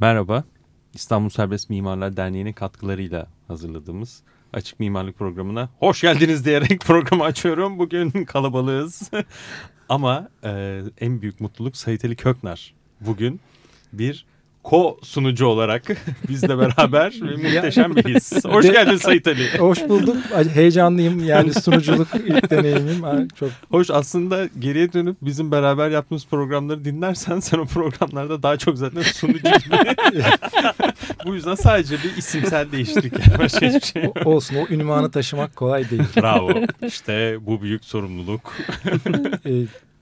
Merhaba, İstanbul Serbest Mimarlar Derneği'nin katkılarıyla hazırladığımız Açık Mimarlık Programı'na hoş geldiniz diyerek programı açıyorum. Bugün kalabalığız ama e, en büyük mutluluk Sayit Ali Köknar. Bugün bir ko sunucu olarak bizle beraber muhteşem bir his. Hoş geldin Sayit Ali. Hoş bulduk. Heyecanlıyım yani sunuculuk ilk deneyimim. Çok Hoş aslında geriye dönüp bizim beraber yaptığımız programları dinlersen sen o programlarda daha çok zaten sunucu gibi. Bu yüzden sadece bir isimsel değişiklik yani başka hiçbir şey yok. olsun o ünvanı taşımak kolay değil. Bravo. İşte bu büyük sorumluluk.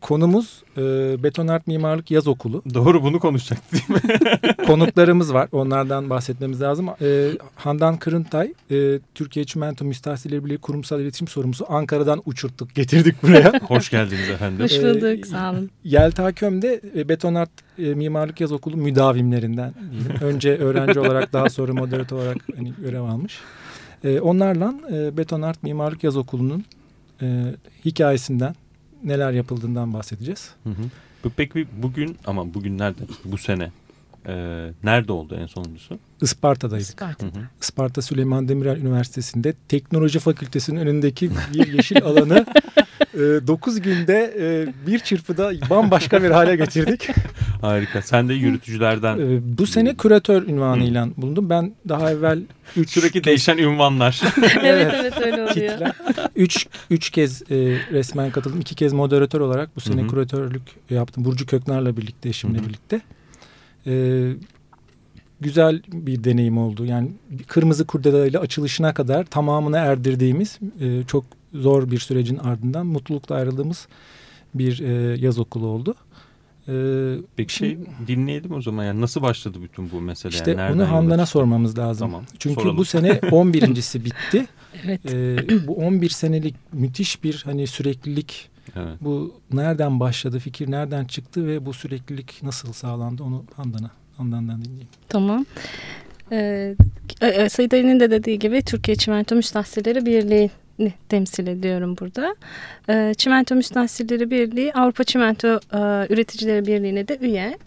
Konumuz e, Betonart Mimarlık Yaz Okulu. Doğru bunu konuşacaktık değil mi? Konuklarımız var. Onlardan bahsetmemiz lazım. Ee, Handan Kırıntay, e, Türkiye Çimento Müstahsileri Birliği Kurumsal İletişim Sorumlusu. Ankara'dan uçurttuk, getirdik buraya. Hoş geldiniz efendim. Hoş bulduk, sağ olun. Yelta Köm de e, Betonart e, Mimarlık Yaz Okulu müdavimlerinden. diyelim. Önce öğrenci olarak daha sonra moderatör olarak hani, görev almış. E, onlarla e, Betonart Mimarlık Yaz Okulu'nun e, hikayesinden neler yapıldığından bahsedeceğiz. Hı hı. Peki bugün ama bugün nerede? Bu sene. E, nerede oldu en sonuncusu? Isparta'daydık. Hı Isparta. hı. Isparta Süleyman Demirel Üniversitesi'nde Teknoloji Fakültesi'nin önündeki bir yeşil alanı 9 günde e, bir çırpıda bambaşka bir hale getirdik. Harika. Sen de yürütücülerden E, bu sene küratör ünvanıyla bulundum. Ben daha evvel 3 sürekli değişen ünvanlar. evet evet öyle oluyor. kitler. Üç, üç kez e, resmen katıldım. iki kez moderatör olarak bu sene Hı hı. küratörlük yaptım. Burcu Köknar'la birlikte, eşimle Hı hı. birlikte. E, güzel bir deneyim oldu. Yani kırmızı kurdelayla açılışına kadar tamamına erdirdiğimiz e, çok zor bir sürecin ardından mutlulukla ayrıldığımız bir e, yaz okulu oldu. E, Peki Şimdi- şey dinleyelim o zaman. Yani nasıl başladı bütün bu mesele? işte yani yola Handan'a sormamız lazım. Tamam, Çünkü soralım. bu sene 11.si bitti. Evet. E, bu 11 senelik müthiş bir hani süreklilik Evet. Bu nereden başladı, fikir nereden çıktı ve bu süreklilik nasıl sağlandı onu Handan'a, Handan'dan dinleyeyim. Tamam. Ee, Sayın Ali'nin de dediği gibi Türkiye Çimento Müstahsileri Birliği'ni temsil ediyorum burada. Ee, Çimento Müstahsileri Birliği Avrupa Çimento e, Üreticileri Birliği'ne de üye.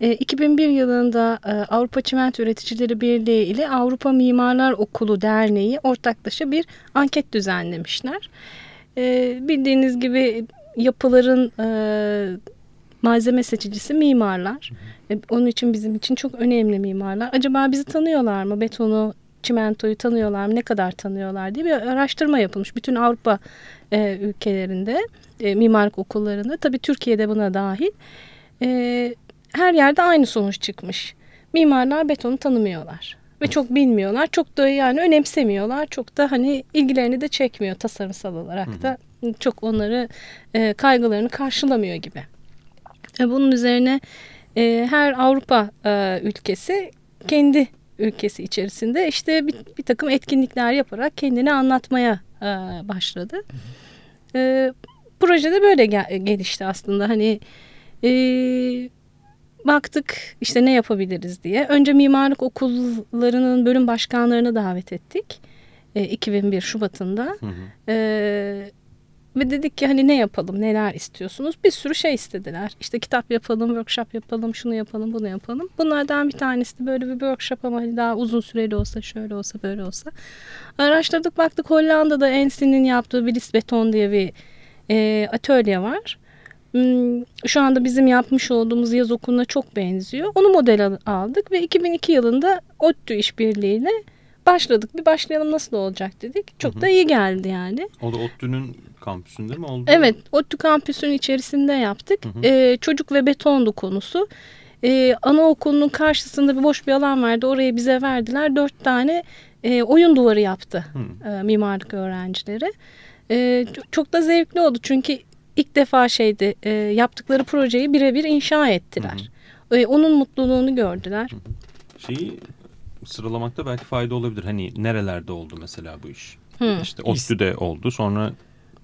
E, 2001 yılında e, Avrupa Çimento Üreticileri Birliği ile Avrupa Mimarlar Okulu Derneği ortaklaşa bir anket düzenlemişler. E, bildiğiniz gibi yapıların e, malzeme seçicisi mimarlar. E, Onun için bizim için çok önemli mimarlar. Acaba bizi tanıyorlar mı? Betonu, çimentoyu tanıyorlar mı? Ne kadar tanıyorlar diye bir araştırma yapılmış. Bütün Avrupa e, ülkelerinde, e, mimarlık okullarında. Tabii Türkiye'de buna dahil. E, her yerde aynı sonuç çıkmış. Mimarlar betonu tanımıyorlar. Ve çok bilmiyorlar. Çok da yani önemsemiyorlar. Çok da hani ilgilerini de çekmiyor tasarımsal olarak da. Çok onları e, kaygılarını karşılamıyor gibi. E, Bunun üzerine e, her Avrupa e, ülkesi kendi ülkesi içerisinde işte bir, bir takım etkinlikler yaparak kendini anlatmaya e, başladı. E, proje de böyle gel- gelişti aslında. Hani e, baktık işte ne yapabiliriz diye. Önce mimarlık okullarının bölüm başkanlarını davet ettik. E, 2001 Şubat'ında. Hı hı. Ee, ve dedik ki hani ne yapalım, neler istiyorsunuz? Bir sürü şey istediler. İşte kitap yapalım, workshop yapalım, şunu yapalım, bunu yapalım. Bunlardan bir tanesi de böyle bir workshop ama hani daha uzun süreli olsa, şöyle olsa, böyle olsa. Araştırdık baktık Hollanda'da Ensin'in yaptığı Bilis Beton diye bir e, atölye var. Hmm, Şu anda bizim yapmış olduğumuz yaz okuluna çok benziyor. Onu model al- aldık ve 2002 yılında ODTÜ işbirliğiyle başladık. Bir başlayalım nasıl olacak dedik. Çok Hı hı. da iyi geldi yani. O da ODTÜ'nün kampüsünde mi oldu? Evet, ODTÜ kampüsünün içerisinde yaptık. Hı hı. Ee, çocuk ve betondu konusu. Ee, anaokulunun karşısında bir boş bir alan vardı. Orayı bize verdiler. Dört tane e, oyun duvarı yaptı Hı. e, mimarlık öğrencileri. E, çok da zevkli oldu çünkü ilk defa şeydi e, yaptıkları projeyi birebir inşa ettiler. E, onun mutluluğunu gördüler. Şeyi sıralamakta belki fayda olabilir. Hani nerelerde oldu mesela bu iş? Hı. İşte ODTÜ'de oldu. Sonra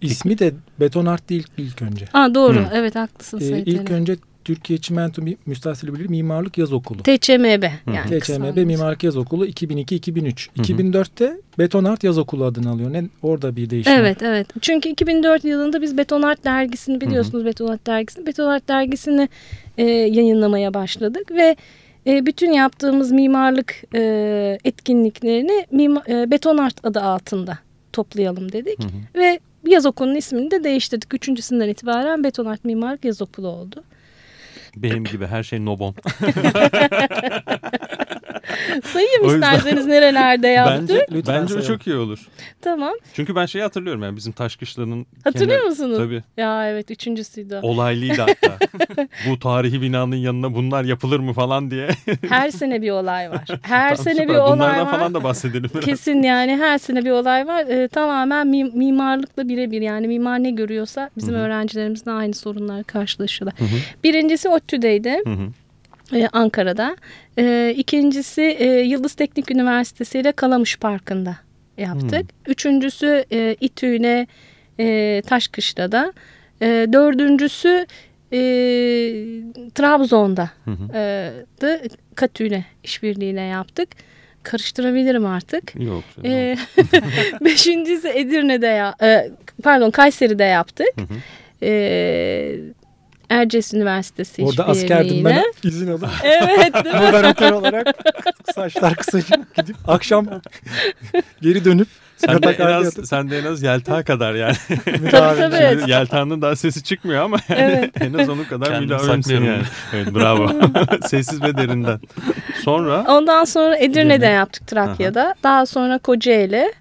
İsmi de Betonart değil ilk önce. Aa, doğru, Hı. evet haklısın Ee, ilk önce Türkiye Çimento Müstahsili Birliği Mimarlık Yaz Okulu. TÇMB Hı. yani TÇMB. Mimarlık Yaz Okulu 2002-2003. Hı hı. 2004'te Betonart Yaz Okulu adını alıyor. Ne, orada bir değişim var. Evet evet. Çünkü 2004 yılında biz Betonart dergisini biliyorsunuz Betonart dergisini. Betonart dergisini e, yayınlamaya başladık ve e, bütün yaptığımız mimarlık e, etkinliklerini mima, e, Beton Art adı altında toplayalım dedik. Hı hı. Ve yaz okulunun ismini de değiştirdik. Üçüncüsünden itibaren Beton Art Mimarlık Yaz Okulu oldu. Benim gibi her şey nobon. Sayayım yüzden- isterseniz nerelerde yaptık. bence Lütfen bence o çok iyi olur. Tamam. Çünkü ben şeyi hatırlıyorum yani bizim Taşkışla'nın Hatırlıyor kenar- musunuz? Tabii. Ya evet üçüncüsüydü. Olaylıydı hatta. Bu tarihi binanın yanına bunlar yapılır mı falan diye. Her sene bir olay var. Her Tamam, sene süper. bir olay Bunlardan var. falan da bahsedelim biraz. Kesin yani her sene bir olay var. Ee, tamamen mi- mimarlıkla birebir yani mimar ne görüyorsa bizim Hı hı. öğrencilerimiz de aynı sorunlar karşılaşıyorlar. Hı hı, Birincisi ODTÜ'deydi hı hı. E, Ankara'da. E, ikincisi e, Yıldız Teknik Üniversitesi ile Kalamış Parkı'nda yaptık. Üçüncüsü e, İTÜ'yle e, Taşkışla'da. E, dördüncüsü e, Trabzon'da. Hı hı. e, Katü'yle işbirliğiyle yaptık. Karıştırabilirim artık. Yok. E, beşincisi Edirne'de ya, e, pardon Kayseri'de yaptık. Hı hı. E, Erciyes Üniversitesi Orada askerdim ben izin alıp Evet moderatör olarak saçlar kısacık gidip akşam geri dönüp Sen de, en az, yatıp sen de en az yelta kadar yani. tabii. edeceğim. Evet. Yeltanın daha sesi çıkmıyor ama Evet. en az onun kadar saklıyorum. yani. Evet bravo. Sessiz ve derinden. Sonra Ondan sonra Edirne'de Edirne. yaptık Trakya'da. Daha sonra Kocaeli,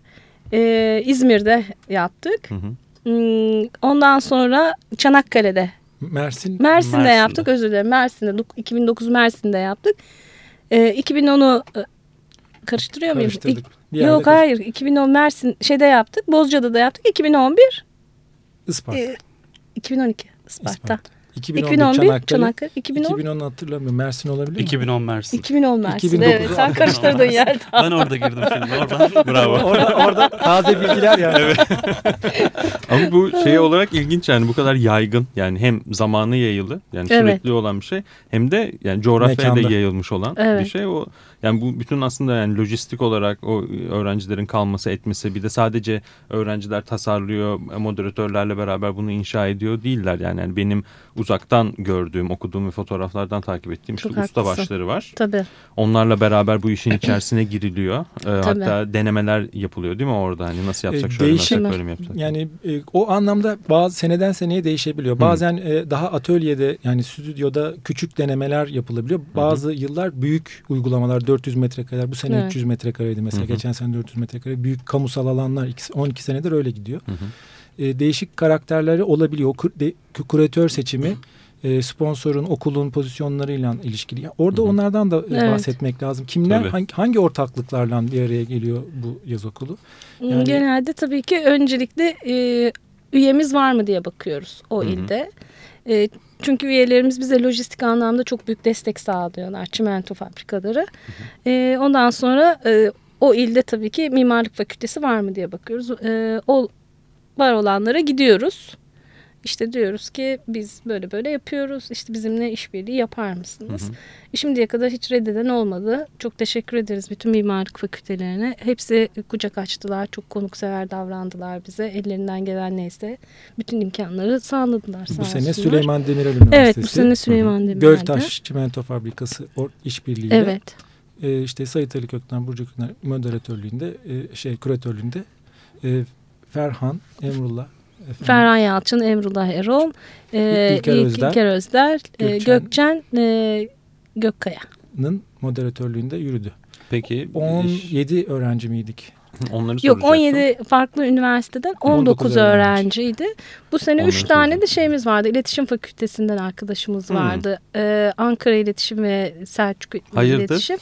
e, İzmir'de yaptık. Hı hı. Hmm, Ondan sonra Çanakkale'de, Mersin Mersin'de, Mersin'de. yaptık. Özür dilerim. Mersin'de, dok- 2009 Mersin'de yaptık. E, 2010'u e, karıştırıyor muyum? karıştırdık. Bir İk- yerde Yok hayır. 2010 Mersin şeyde yaptık. Bozca'da da yaptık. 2011, Isparta. e, 2012 Isparta. Isparta. 2011, 2011 Çanakkale. Çanakkale. 2010 2010 hatırlamıyorum. Mersin olabilir mi? 2010 Mersin. 2010 Mersin. 2009. Evet sen karıştırdın yer. Ben orada girdim filme oradan. bravo. orada, orada taze bilgiler yani. Ama bu şey olarak ilginç yani bu kadar yaygın yani hem zamanı yayılı yani Evet. sürekli olan bir şey hem de yani coğrafyaya da yayılmış olan Evet. bir şey. O yani bu bütün aslında yani lojistik olarak o öğrencilerin kalması etmesi bir de sadece öğrenciler tasarlıyor moderatörlerle beraber bunu inşa ediyor değiller yani, yani benim uzaktan gördüğüm okuduğum ve fotoğraflardan takip ettiğim işte Çok usta haklısın. başları var. Tabii. Onlarla beraber bu işin içerisine giriliyor. Ee, hatta denemeler yapılıyor değil mi orada hani nasıl yapsak şöyle değişim- yapsak böyle yapsak? Yani e, o anlamda bazı seneden seneye değişebiliyor. Bazen e, daha atölyede yani stüdyoda küçük denemeler yapılabiliyor. Bazı yıllar büyük uygulamalar 400 metrekare. Bu sene Evet. 300 metrekareydi mesela. Hı hı. Geçen sene 400 metrekare. Büyük kamusal alanlar ikisi- 12 senedir öyle gidiyor. Hı hı. E, değişik karakterleri olabiliyor. Kur- de- kuratör seçimi e, sponsorun, okulun pozisyonlarıyla ilişkili. Yani orada Hı hı. onlardan da e, Evet. bahsetmek lazım. Kimler Tabii. hangi, hangi ortaklıklarla bir araya geliyor bu yaz okulu? Yani- Genelde tabii ki öncelikle e, üyemiz var mı diye bakıyoruz o Hı hı. ilde. E, çünkü üyelerimiz bize lojistik anlamda çok büyük destek sağlıyorlar. Çimento fabrikaları. E, ondan sonra e, o ilde tabii ki mimarlık fakültesi var mı diye bakıyoruz. E, o var olanlara gidiyoruz. İşte diyoruz ki biz böyle böyle yapıyoruz. İşte bizimle işbirliği yapar mısınız? Hı hı. Şimdiye kadar hiç reddeden olmadı. Çok teşekkür ederiz bütün mimarlık fakültelerine. Hepsi kucak açtılar. Çok konuksever davrandılar bize. Ellerinden gelen neyse bütün imkanları sağladılar. Sağ bu sene olsunlar. Süleyman Demirel Üniversitesi. Evet bu sene Süleyman Demirel'de. Göltaş Çimento Fabrikası işbirliğiyle Evet. e, işte Sayit Ali Kökten Burcu Kökten moderatörlüğünde e, şey küratörlüğünde e, Ferhan Emrullah efendim, Ferhan Yalçın, Emrullah Erol, e, İlker İlker Özder, e, Gökçen- e, Gökkaya. Nın moderatörlüğünde yürüdü. Peki iş- 17 öğrenci miydik? onları Yok soracaktım. 17 farklı üniversiteden 19, 19 öğrenciydi. Bu sene Onları 3 tane de şeyimiz vardı. İletişim Fakültesinden arkadaşımız Hmm. vardı. Ee, Ankara İletişim ve Selçuk Hayırdır? İletişim.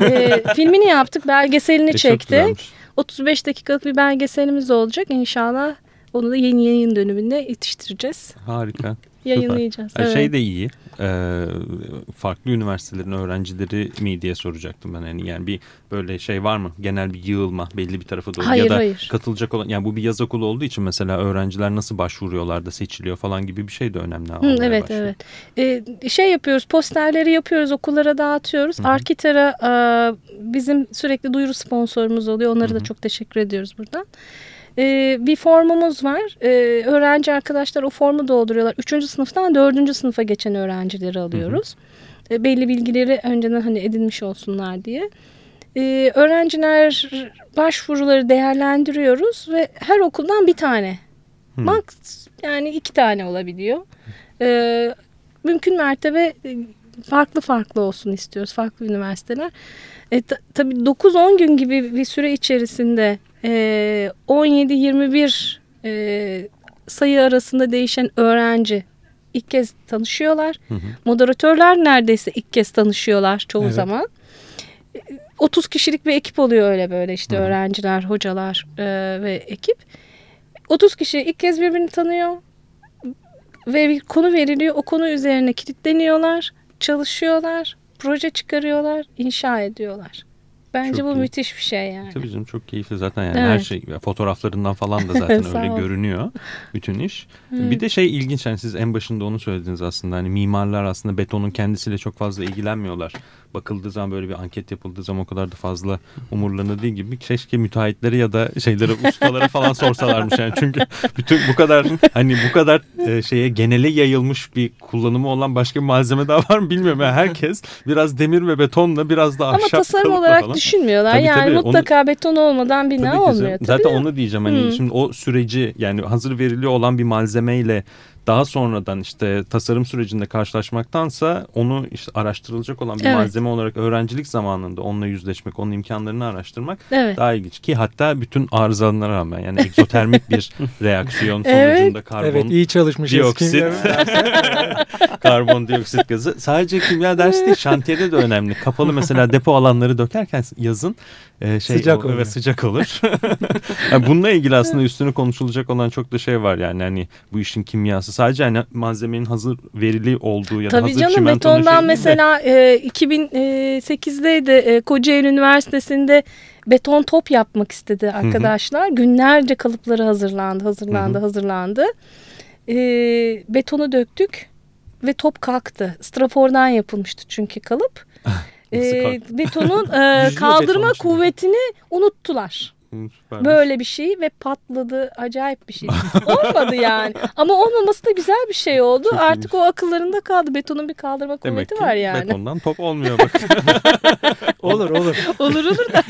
Ee, filmini yaptık, belgeselini E, çektik. güzelmiş. 35 dakikalık bir belgeselimiz olacak. İnşallah onu da yeni yayın döneminde yetiştireceğiz. Harika. Yayınlayacağız. Ee, Evet. Şey de iyi. e, farklı üniversitelerin öğrencileri mi diye soracaktım ben. Yani, yani bir böyle şey var mı? Genel bir yığılma belli bir tarafa doğru. Hayır, ya da hayır. katılacak olan yani bu bir yaz okulu olduğu için mesela öğrenciler nasıl başvuruyorlar da seçiliyor falan gibi bir şey de önemli. Hı, evet başlıyor. evet. Ee, şey yapıyoruz posterleri yapıyoruz okullara dağıtıyoruz. Hı hı. Arkiter'a e, bizim sürekli duyuru sponsorumuz oluyor. Onlara Hı da hı. çok teşekkür ediyoruz buradan. Ee, bir formumuz var. Ee, öğrenci arkadaşlar o formu dolduruyorlar. Üçüncü sınıftan dördüncü sınıfa geçen öğrencileri alıyoruz. E, belli bilgileri önceden hani edinmiş olsunlar diye. E, öğrenciler başvuruları değerlendiriyoruz ve her okuldan bir tane. Hmm. Max yani iki tane olabiliyor. E, mümkün mertebe e, farklı farklı olsun istiyoruz. Farklı üniversiteler. E, ta, tabii 9-10 gün gibi bir süre içerisinde e, 17-21 e, sayı arasında değişen öğrenci ilk kez tanışıyorlar. Hı hı. Moderatörler neredeyse ilk kez tanışıyorlar çoğu Evet. zaman. E, 30 kişilik bir ekip oluyor öyle böyle işte Hı hı. öğrenciler, hocalar e, ve ekip. 30 kişi ilk kez birbirini tanıyor ve bir konu veriliyor. O konu üzerine kilitleniyorlar, çalışıyorlar, proje çıkarıyorlar, inşa ediyorlar. Bence Çok bu iyi. müthiş bir şey yani. Tabii canım çok keyifli zaten yani her Evet. şey fotoğraflarından falan da zaten öyle ol. görünüyor bütün iş. Evet. Bir de şey ilginç yani siz en başında onu söylediniz aslında hani mimarlar aslında betonun kendisiyle çok fazla ilgilenmiyorlar. Bakıldığı zaman böyle bir anket yapıldığı zaman o kadar da fazla umurlanır değil gibi. Keşke müteahhitlere ya da şeylere ustalara falan sorsalarmış yani çünkü bütün bu kadar hani bu kadar e, şeye genele yayılmış bir kullanımı olan başka bir malzeme daha var mı bilmiyorum. Yani herkes biraz demir ve betonla biraz da Ama ahşap tasarım kalıpla olarak falan. Düşünmüyorlar. Tabii, yani tabii. Onu- mutlaka beton olmadan bina Tabii olmuyor. Tabii Zaten de. onu diyeceğim. Hani Hı. şimdi o süreci yani hazır veriliyor olan bir malzemeyle daha sonradan işte tasarım sürecinde karşılaşmaktansa onu işte araştırılacak olan bir Evet. malzeme olarak öğrencilik zamanında onunla yüzleşmek, onun imkanlarını araştırmak Evet. daha ilginç ki hatta bütün arızalarına rağmen yani egzotermik bir reaksiyon Evet. sonucunda karbon Evet iyi çalışmışız. dioksit, kimya. karbondioksit gazı. Sadece kimya dersi değil, şantiyede de önemli. Kapalı mesela depo alanları dökerken yazın e, şey Sıcak o- olur. Evet sıcak olur. yani bununla ilgili aslında üstüne konuşulacak olan çok da şey var yani hani bu işin kimyası. Sadece hani malzemenin hazır verili olduğu ya da Tabii hazır canım betondan değil de- mesela e, 2008'deydi e, Kocaeli Üniversitesi'nde beton top yapmak istedi arkadaşlar. Günlerce kalıpları hazırlandı, hazırlandı, Hı hı. hazırlandı. E, betonu döktük ve top kalktı. Strafordan yapılmıştı çünkü kalıp. E, betonun e, kaldırma beton kuvvetini unuttular. Süpermiş. Böyle bir şey ve patladı. Acayip bir şey. Olmadı yani. Ama olmaması da güzel bir şey oldu. Çok Artık o akıllarında kaldı. Betonun bir kaldırma Demek kuvveti ki var yani. betondan top olmuyor bak. olur olur. Olur olur da.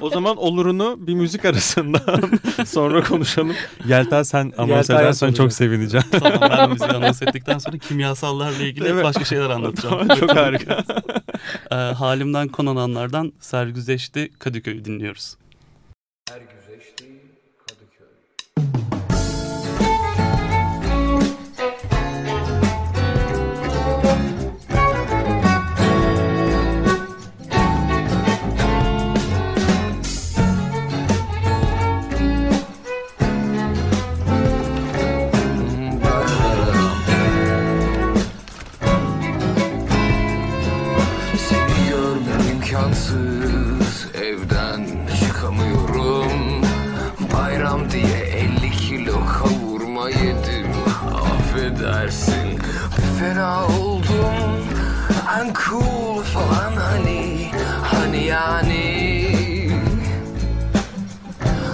o zaman olurunu bir müzik arasından sonra konuşalım. Yelta sen anons Yelta'ya edersen çok sevineceğim. tamam ben müziği anons ettikten sonra kimyasallarla ilgili Evet. başka şeyler anlatacağım. çok harika. Ee, halimden konananlardan Sergüzeşti Kadıköy'ü dinliyoruz. Seni görmem imkansız. Evden çıkamıyorum Affedersin Fena oldum I'm cool falan hani Hani yani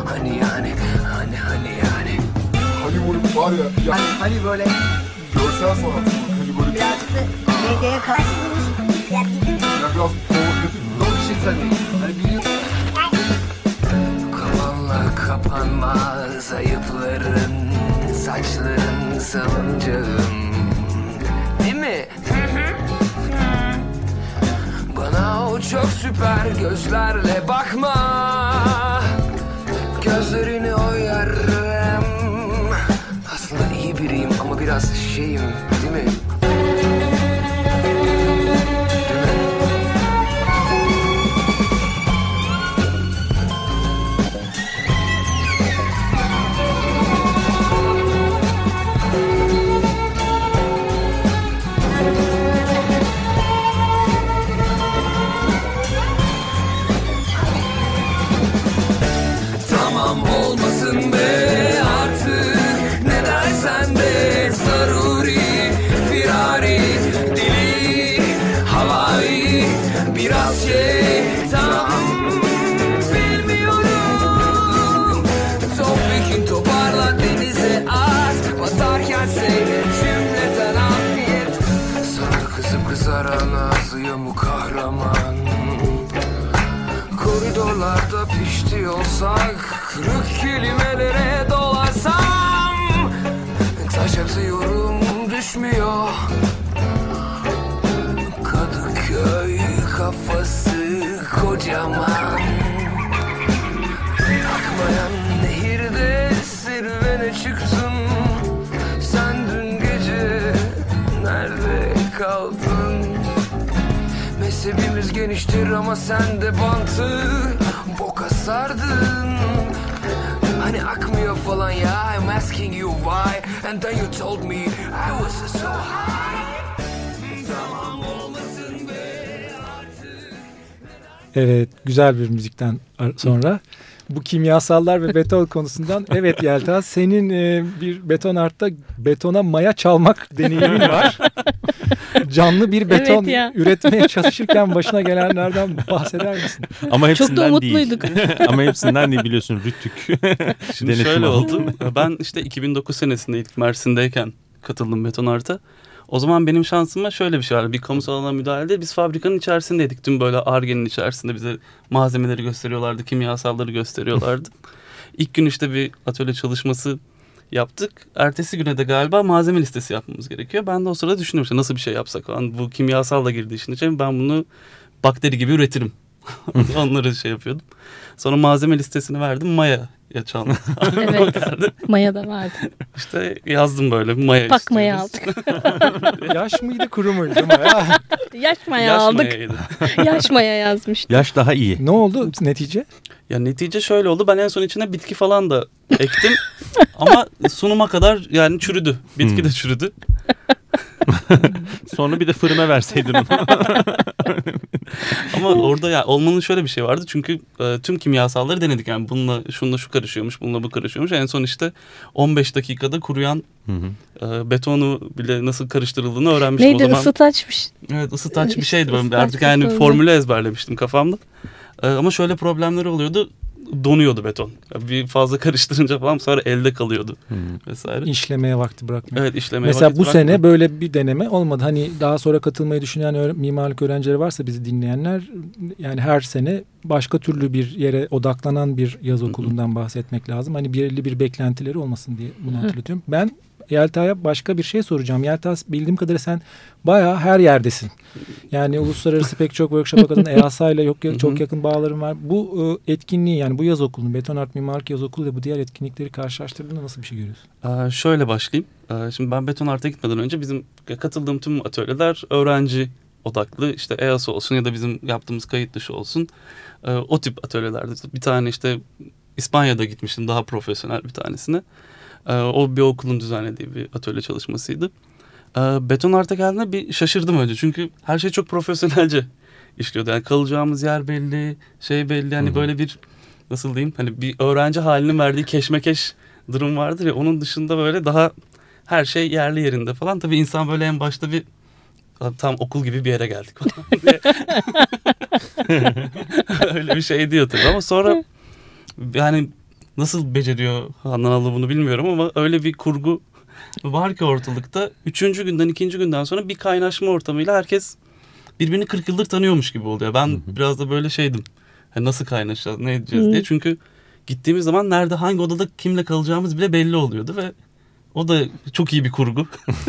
Hani yani Hani hani yani Hani böyle var ya, ya Hani, hani böyle görsel sanat mı? Hani böyle birazcık da medyaya karşı ya biraz provokatif. Yok şey tabii. Hani biliyorsun. Kapanla kapanmaz ayıpların Saçların salıncağım Değil mi? Bana o çok süper gözlerle bakma. Gözlerini oyarım. Aslında iyi biriyim ama biraz şeyim kahraman. Koridorlarda pişti olsak Kırık kelimelere dolansam Taş atıyorum düşmüyor. Kadıköy kafası kocaman geniştir ama sen de bantı. Boka sardın. Hani akmıyor falan ya. I'm asking you why. And then you told me I was so high. Evet, güzel bir müzikten sonra. Bu kimyasallar ve beton konusundan evet Yelta senin e, bir beton artta betona maya çalmak deneyimin var. Canlı bir beton Evet ya. üretmeye çalışırken başına gelenlerden bahseder misin? Ama Çok da hepsinden değil. umutluyduk. Ama hepsinden değil biliyorsun Rüttük. Şimdi Denetim şöyle oldu. oldu. Ben işte 2009 senesinde ilk Mersin'deyken katıldım Beton Art'a. O zaman benim şansıma şöyle bir şey vardı. Bir kamusal alana müdahalede biz fabrikanın içerisindeydik. Tüm böyle argenin içerisinde bize malzemeleri gösteriyorlardı. Kimyasalları gösteriyorlardı. İlk gün işte bir atölye çalışması yaptık. Ertesi güne de galiba malzeme listesi yapmamız gerekiyor. Ben de o sırada düşünüyorum işte nasıl bir şey yapsak falan. Bu kimyasal da girdi işin içine. Ben bunu bakteri gibi üretirim. Onları şey yapıyordum. Sonra malzeme listesini verdim. Maya ya çalmak. Evet. Maya da vardı. İşte yazdım böyle maya Pak maya aldık. Yaş mıydı kuru muydu maya? Yaş maya Yaş aldık. mayaydı. Yaş maya yazmıştık. Yaş daha iyi. ne oldu netice? Ya netice şöyle oldu. Ben en son içine bitki falan da ektim. Ama sunuma kadar yani çürüdü. Bitki de çürüdü. Sonra bir de fırına verseydin onu. Ama orada ya olmanın şöyle bir şey vardı. Çünkü e, tüm kimyasalları denedik. Yani bununla şununla şu karışıyormuş, bununla bu karışıyormuş. En son işte 15 dakikada kuruyan Hı hı. e, betonu bile nasıl karıştırıldığını öğrenmiştim Neydi o zaman. ısıtaçmış. Evet ısıtaç bir şeydi. Ben artık yani formülü ezberlemiştim kafamda. Ee, ama şöyle problemleri oluyordu. Donuyordu beton. Bir fazla karıştırınca falan sonra elde kalıyordu Hı. vesaire. İşlemeye vakti bırakmıyor. Evet işlemeye Mesela vakit bu sene bırakmıyor. böyle bir deneme olmadı. Hani daha sonra katılmayı düşünen mimarlık öğrencileri varsa bizi dinleyenler yani her sene başka türlü bir yere odaklanan bir yaz okulundan bahsetmek lazım. Hani belirli bir beklentileri olmasın diye bunu hatırlatıyorum. Ben Yelta'ya başka bir şey soracağım. Yelta bildiğim kadarıyla sen bayağı her yerdesin. Yani uluslararası pek çok workshop'a kadın EASA ile yok, çok yakın bağlarım var. Bu e, etkinliği yani bu yaz okulunu, Beton Art Mimarlık Yaz Okulu ve bu diğer etkinlikleri karşılaştırdığında nasıl bir şey görüyorsun? Aa, şöyle başlayayım. Aa, şimdi ben beton arta gitmeden önce bizim katıldığım tüm atölyeler öğrenci odaklı. İşte EAS olsun ya da bizim yaptığımız kayıt dışı olsun. Ee, o tip atölyelerdi. Bir tane işte İspanya'da gitmiştim daha profesyonel bir tanesine. Ee, o bir okulun düzenlediği bir atölye çalışmasıydı. Ee, beton arta geldiğinde bir şaşırdım önce. Çünkü her şey çok profesyonelce işliyordu. Yani kalacağımız yer belli, şey belli. Yani Hı hı. böyle bir nasıl diyeyim hani bir öğrenci halinin verdiği keşmekeş durum vardır ya onun dışında böyle daha her şey yerli yerinde falan. Tabii insan böyle en başta bir "Lan tam okul gibi bir yere geldik falan diye. Öyle bir şey diyor tabii ama sonra yani nasıl beceriyor Handan abla bunu bilmiyorum ama öyle bir kurgu var ki ortalıkta. Üçüncü günden ikinci günden sonra bir kaynaşma ortamıyla herkes birbirini 40 yıldır tanıyormuş gibi oluyor. Ben Hı hı. biraz da böyle şeydim. Hani nasıl kaynaşacağız, ne edeceğiz diye. Hı. Çünkü gittiğimiz zaman nerede hangi odada kimle kalacağımız bile belli oluyordu ve o da çok iyi bir kurgu.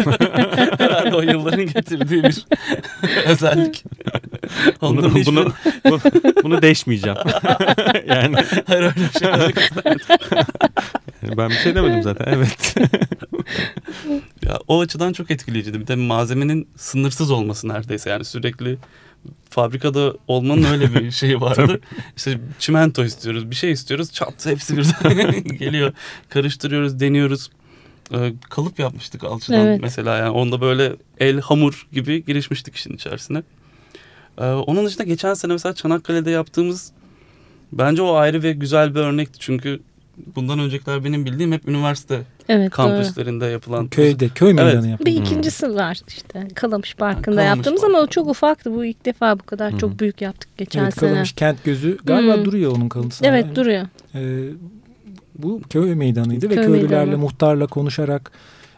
Herhalde o yılların getirdiği bir özellik. Bunu, Ondan hiçbir- bunu, bunu, bunu deşmeyeceğim. yani Hayır öyle şey ben bir şey demedim zaten. Evet. Ya o açıdan çok etkileyiciydi. Bir de malzemenin sınırsız olması neredeyse. Yani sürekli fabrikada olmanın öyle bir şeyi vardı. işte çimento istiyoruz, bir şey istiyoruz. Çat hepsi birden geliyor. Karıştırıyoruz, deniyoruz. Ee, kalıp yapmıştık alçıdan Evet. mesela. Yani onda böyle el hamur gibi girişmiştik işin içerisine. Ee, onun dışında geçen sene mesela Çanakkale'de yaptığımız bence o ayrı ve güzel bir örnekti. Çünkü bundan öncekiler benim bildiğim hep üniversite Evet doğru. kampüslerinde yapılan Köyde, köy meydanı Evet. yapıldı. Bir ikincisi var işte Kalamış Parkı'nda Kalamış yaptığımız Parkı. ama o çok ufaktı. Bu ilk defa bu kadar hı. çok büyük yaptık geçen Evet, sene. Kalamış kent gözü galiba Hmm. duruyor onun kalıntısı. Evet Yani, duruyor. e, bu köy meydanıydı ve Köy köylülerle meydanı. muhtarla konuşarak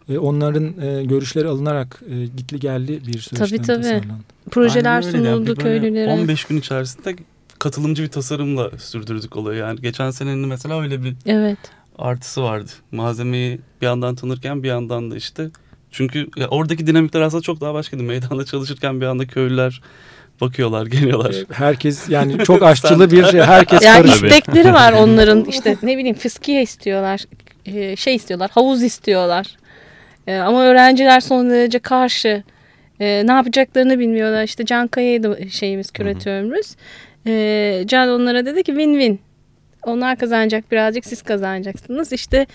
e, onların e, görüşleri alınarak e, gitli geldi bir süreçten Tabii, tabii. tasarlandı. Projeler yani. sunuldu böyle köylülere. 15 gün içerisinde katılımcı bir tasarımla sürdürdük olayı. Yani geçen senenin mesela öyle bir Evet. artısı vardı. Malzemeyi bir yandan tanırken bir yandan da işte çünkü oradaki dinamikler aslında çok daha başkaydı. Meydanda çalışırken bir anda köylüler bakıyorlar, geliyorlar. Herkes yani çok aşçılı bir şey. Herkes Yani karışık. istekleri var onların işte ne bileyim fıskiye istiyorlar, e, şey istiyorlar, havuz istiyorlar. E, Ama öğrenciler son derece karşı. E, Ne yapacaklarını bilmiyorlar. İşte Can Kaya'ydı şeyimiz, küratörümüz. E, Can onlara dedi ki win-win. Onlar kazanacak birazcık siz kazanacaksınız. İşte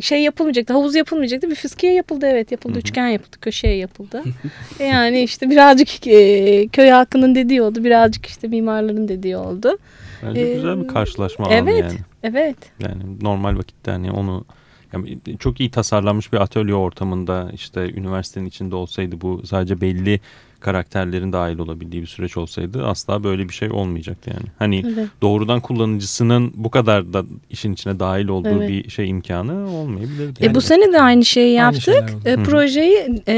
şey yapılmayacaktı, havuz yapılmayacaktı. Bir fıskiye yapıldı evet yapıldı. Üçgen yapıldı, köşeye yapıldı. E yani işte birazcık e, köy halkının dediği oldu. Birazcık işte mimarların dediği oldu. Bence Ee, güzel bir karşılaşma alanı evet. yani. Evet. Yani normal vakitte hani onu yani çok iyi tasarlanmış bir atölye ortamında işte üniversitenin içinde olsaydı bu sadece belli karakterlerin dahil olabildiği bir süreç olsaydı asla böyle bir şey olmayacaktı yani. Hani evet. doğrudan kullanıcısının bu kadar da işin içine dahil olduğu Evet. bir şey imkanı olmayabilirdi. E, yani. bu sene de aynı şeyi Aynı yaptık. oldu. E, Hı hı. projeyi e,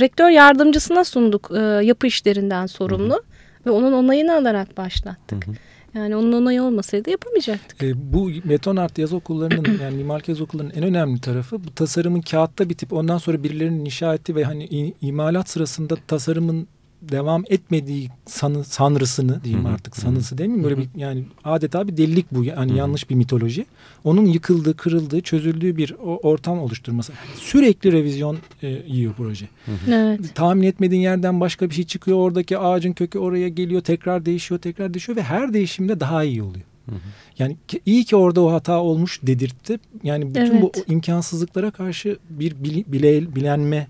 rektör yardımcısına sunduk e, yapı işlerinden sorumlu. Ve onun onayını alarak başlattık. Hı hı. Yani onun onayı olmasaydı yapamayacaktık. E, bu beton art yaz okullarının yani mimarlık yaz okullarının en önemli tarafı bu tasarımın kağıtta bitip ondan sonra birilerinin inşa ettiği ve hani imalat sırasında tasarımın devam etmediği sanı, sanrısını diyeyim Hı hı. artık sanısı değil mi? Böyle bir yani adeta bir delilik bu yani Hı hı. yanlış bir mitoloji. Onun yıkıldığı, kırıldığı, çözüldüğü bir ortam oluşturması. Sürekli revizyon e, yiyor proje. Evet. Tahmin etmediğin yerden başka bir şey çıkıyor. Oradaki ağacın kökü oraya geliyor, tekrar değişiyor, tekrar değişiyor ve her değişimde daha iyi oluyor. Hı hı. Yani ki- iyi ki orada o hata olmuş dedirtti. Yani bütün bu Evet. imkansızlıklara karşı bir bile, bilenme,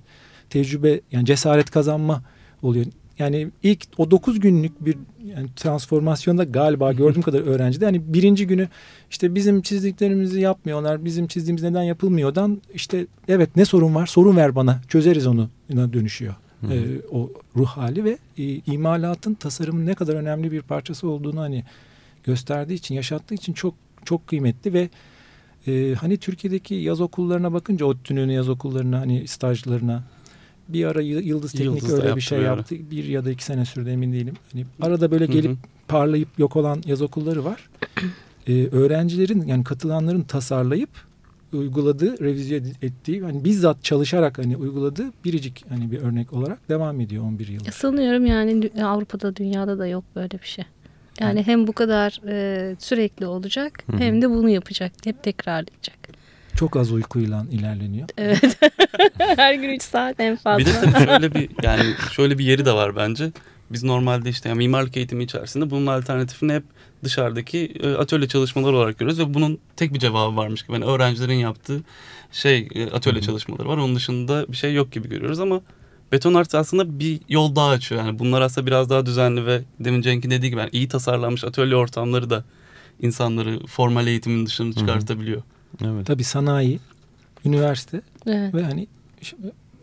tecrübe, yani cesaret kazanma oluyor. Yani ilk o 9 günlük bir yani transformasyonda galiba gördüğüm kadar öğrencide yani birinci günü işte bizim çizdiklerimizi yapmıyorlar, bizim çizdiğimiz neden yapılmıyordan işte evet ne sorun var sorun ver bana çözeriz onu dönüşüyor. Hı. Ee, o ruh hali ve e, imalatın tasarımın ne kadar önemli bir parçası olduğunu hani gösterdiği için, yaşattığı için çok çok kıymetli ve e, hani Türkiye'deki yaz okullarına bakınca ODTÜ'nün yaz okullarına hani stajlarına bir ara Yıldız Teknik Yıldız öyle bir şey yaptı bir yaptı. Bir ya da iki sene sürdü emin değilim. Hani arada böyle Hı gelip hı. parlayıp yok olan yaz okulları var. Ee, öğrencilerin yani katılanların tasarlayıp uyguladığı, revize ettiği hani bizzat çalışarak hani uyguladığı biricik hani bir örnek olarak devam ediyor 11 yıl. Sanıyorum yani Avrupa'da dünyada da yok böyle bir şey. Yani hem bu kadar e, sürekli olacak Hı hı. hem de bunu yapacak. Hep tekrarlayacak. Çok az uykuyla ilerleniyor. Evet. Her gün 3 saat en fazla. Bir de tabii şöyle bir yani şöyle bir yeri de var bence. Biz normalde işte yani mimarlık eğitimi içerisinde bunun alternatifini hep dışarıdaki e, atölye çalışmaları olarak görüyoruz ve bunun tek bir cevabı varmış gibi. Yani öğrencilerin yaptığı şey e, atölye çalışmaları var. Onun dışında bir şey yok gibi görüyoruz ama beton art aslında bir yol daha açıyor. Yani bunlar aslında biraz daha düzenli ve demin Cenk'in dediği gibi yani iyi tasarlanmış atölye ortamları da insanları formal eğitimin dışına çıkartabiliyor. Evet. Tabii sanayi, üniversite Evet. ve hani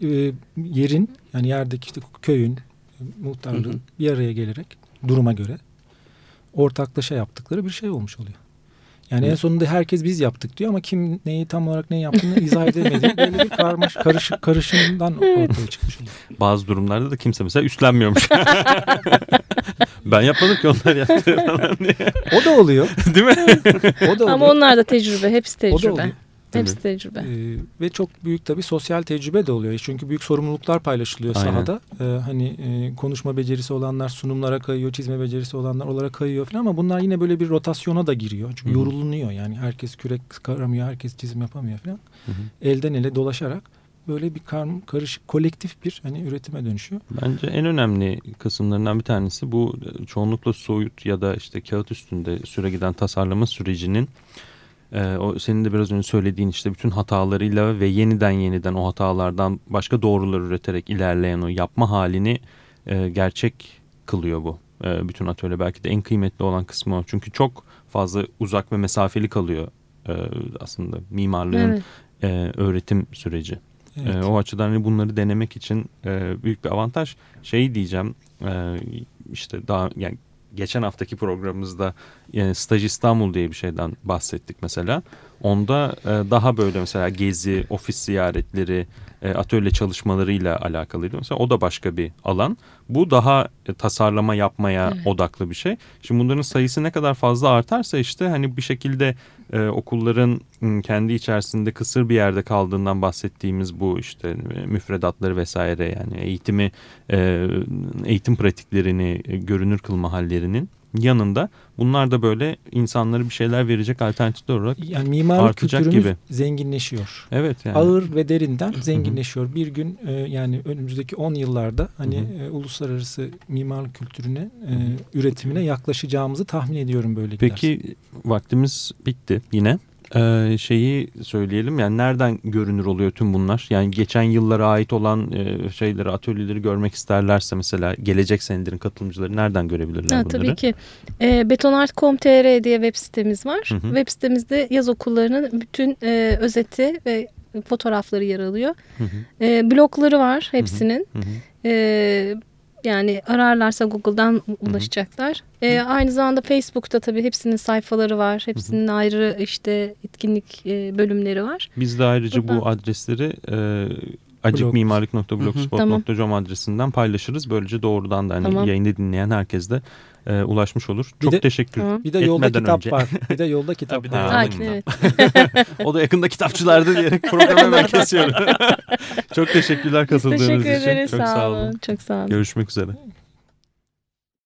e, yerin yani yerdeki işte köyün, e, muhtarlığın Hı hı. bir araya gelerek duruma göre ortaklaşa yaptıkları bir şey olmuş oluyor. Yani en Hı. sonunda herkes biz yaptık diyor ama kim neyi tam olarak ne yaptığını izah edemediği böyle bir karmaş, karışık, karışımdan ortaya çıkmış oluyor. Bazı durumlarda da kimse mesela üstlenmiyormuş. ben yapmadım ki onlar yaptı falan diye. O da oluyor. Değil mi? O da oluyor. Ama onlar da tecrübe. Hepsi o da tecrübe. Oluyor. Hepsi tecrübe. Ee, ve çok büyük tabii sosyal tecrübe de oluyor. Çünkü büyük sorumluluklar paylaşılıyor Aynen. sahada. Ee, hani e, konuşma becerisi olanlar sunumlara kayıyor, çizme becerisi olanlar oralara kayıyor falan ama bunlar yine böyle bir rotasyona da giriyor. Çünkü Hı hı. yorulunuyor yani herkes kürek karamıyor, herkes çizim yapamıyor falan. Hı hı. Elden ele dolaşarak böyle bir kar, karışık kolektif bir hani üretime dönüşüyor. Bence en önemli kısımlarından bir tanesi bu e, çoğunlukla soyut ya da işte kağıt üstünde süre giden tasarlama sürecinin e, o senin de biraz önce söylediğin işte bütün hatalarıyla ve yeniden yeniden o hatalardan başka doğrular üreterek ilerleyen o yapma halini e, gerçek kılıyor bu. E, bütün atölye belki de en kıymetli olan kısmı o. Çünkü çok fazla uzak ve mesafeli kalıyor e, aslında mimarlığın Evet. e, öğretim süreci. Evet. Ee, o açıdan hani bunları denemek için e, büyük bir avantaj. Şey diyeceğim e, işte daha yani geçen haftaki programımızda e, Staj İstanbul diye bir şeyden bahsettik mesela. Onda e, daha böyle mesela gezi, ofis ziyaretleri, e, atölye çalışmalarıyla alakalıydı. Mesela o da başka bir alan. Bu daha e, tasarlama yapmaya Evet. odaklı bir şey. Şimdi bunların sayısı ne kadar fazla artarsa işte hani bir şekilde e, okulların m, kendi içerisinde kısır bir yerde kaldığından bahsettiğimiz bu işte e, müfredatları vesaire yani eğitimi e, eğitim pratiklerini e, görünür kılma hallerinin yanında bunlar da böyle insanlara bir şeyler verecek alternatifler olarak Yani mimarlık Artacak kültürümüz gibi. zenginleşiyor. evet yani Ağır ve derinden zenginleşiyor. Bir gün e, yani önümüzdeki 10 yıllarda hani e, uluslararası mimarlık kültürüne, e, üretimine yaklaşacağımızı tahmin ediyorum böyle. Peki vaktimiz bitti yine. Ee, şeyi söyleyelim yani nereden görünür oluyor tüm bunlar? Yani geçen yıllara ait olan e, şeyleri, atölyeleri görmek isterlerse mesela gelecek senelerin katılımcıları nereden görebilirler Ha, bunları? tabii ki. E, betonart.com.tr diye web sitemiz var. Hı hı. Web sitemizde yaz okullarının bütün e, özeti ve fotoğrafları yer alıyor. Hı hı, E, blogları var hepsinin. hı hı. E, yani ararlarsa Google'dan ulaşacaklar. E, aynı zamanda Facebook'ta tabii hepsinin sayfaları var. Hepsinin ayrı işte etkinlik e, bölümleri var. Biz de ayrıca bu Burada. adresleri e, Blog. acikmimarlık.blogspot.com adresinden paylaşırız. Böylece doğrudan da hani Tamam. yayını dinleyen herkes de e, ulaşmış olur. Bir Çok de- teşekkür Tamam. Bir de yolda etmeden kitap önce. var. Bir de yolda kitap bir de var. Ha, evet. O da yakında kitapçılarda diyerek programı hemen kesiyorum. Çok teşekkürler katıldığınız teşekkür için. Çok Sağ olun. Çok sağ olun. Görüşmek üzere.